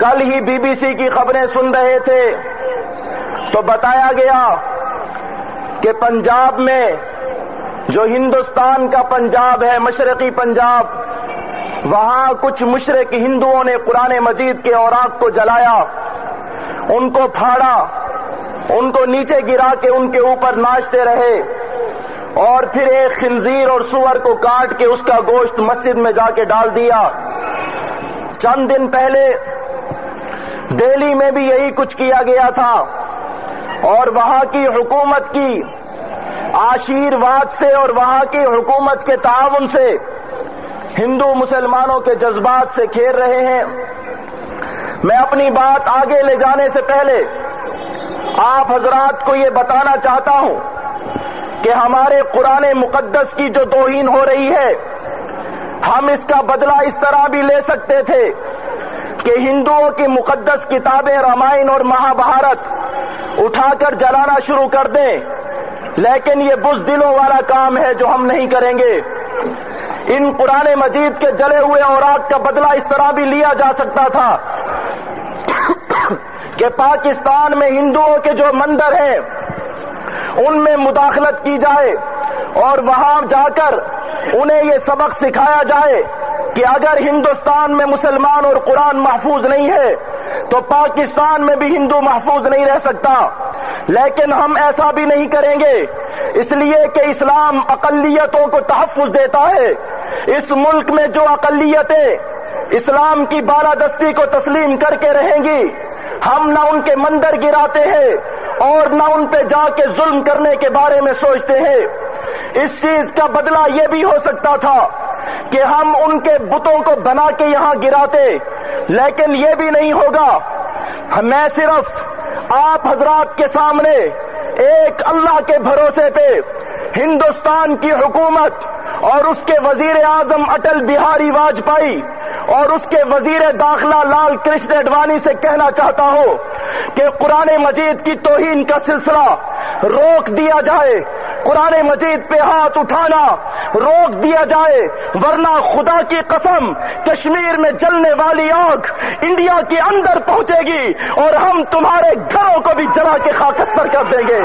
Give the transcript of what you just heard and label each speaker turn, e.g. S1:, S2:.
S1: کل ہی be B C کی خبریں سن رہے تھے۔ تو بتایا گیا کہ پنجاب میں جو ہندوستان کا پنجاب ہے، مشرقی پنجاب، وہاں کچھ مشرق ہندوؤں نے قرآن مجید کے اوراق کو جلایا، ان کو پھاڑا، ان کو نیچے گرا کے ان کے اوپر ناچتے رہے۔ اور پھر ایک خنزیر اور سور کو کاٹ کے اس کا گوشت مسجد میں جا کے ڈال دیا۔ چند دن پہلے دہلی میں بھی یہی کچھ کیا گیا تھا۔ اور وہاں کی حکومت کی آشیرواد سے اور وہاں کی حکومت کے تعاون سے ہندو مسلمانوں کے جذبات سے کھیر رہے ہیں۔ میں اپنی بات آگے لے جانے سے پہلے آپ حضرات کو یہ بتانا چاہتا ہوں کہ ہمارے قرآن مقدس کی جو توہین ہو رہی ہے، ہم اس کا بدلہ اس طرح بھی لے سکتے تھے کہ ہندوؤں کی مقدس کتابیں رامائن اور مہا بھارت اٹھا کر جلانا شروع کر دیں۔ لیکن یہ بز دلوں والا کام ہے جو ہم نہیں کریں گے۔ ان قرآن مجید کے جلے ہوئے اوراق کا بدلہ اس طرح بھی لیا جا سکتا تھا کہ پاکستان میں ہندوؤں کے جو مندر ہیں، ان میں مداخلت کی جائے اور وہاں جا کر انہیں یہ سبق سکھایا جائے۔ کہ اگر ہندوستان میں مسلمان اور قرآن محفوظ نہیں ہے، تو پاکستان میں بھی ہندو محفوظ نہیں رہ سکتا۔ لیکن ہم ایسا بھی نہیں کریں گے۔ اس لیے کہ اسلام اقلیتوں کو تحفظ دیتا ہے۔ اس ملک میں جو اقلیتیں اسلام کی بالادستی کو تسلیم کر کے رہیں گی، ہم نہ ان کے مندر گراتے ہیں اور نہ ان پہ جا کے ظلم کرنے کے بارے میں سوچتے ہیں۔ اس چیز کا بدلہ یہ بھی ہو سکتا تھا کہ ہم ان کے بتوں کو بنا کے یہاں گراتے، لیکن یہ بھی نہیں ہوگا۔ میں صرف آپ حضرات کے سامنے ایک اللہ کے بھروسے پہ ہندوستان کی حکومت اور اس کے وزیر اعظم اٹل بہاری واجپئی اور اس کے وزیر داخلہ لال کرشن اڈوانی سے کہنا چاہتا ہوں کہ قرآن مجید کی توہین کا سلسلہ روک دیا جائے۔ قرآن مجید پہ ہاتھ اٹھانا روک دیا جائے، ورنہ خدا کی قسم کشمیر میں جلنے والی آگ انڈیا کے اندر پہنچے گی اور ہم تمہارے گھروں کو بھی جلا کے خاکستر کر دیں گے۔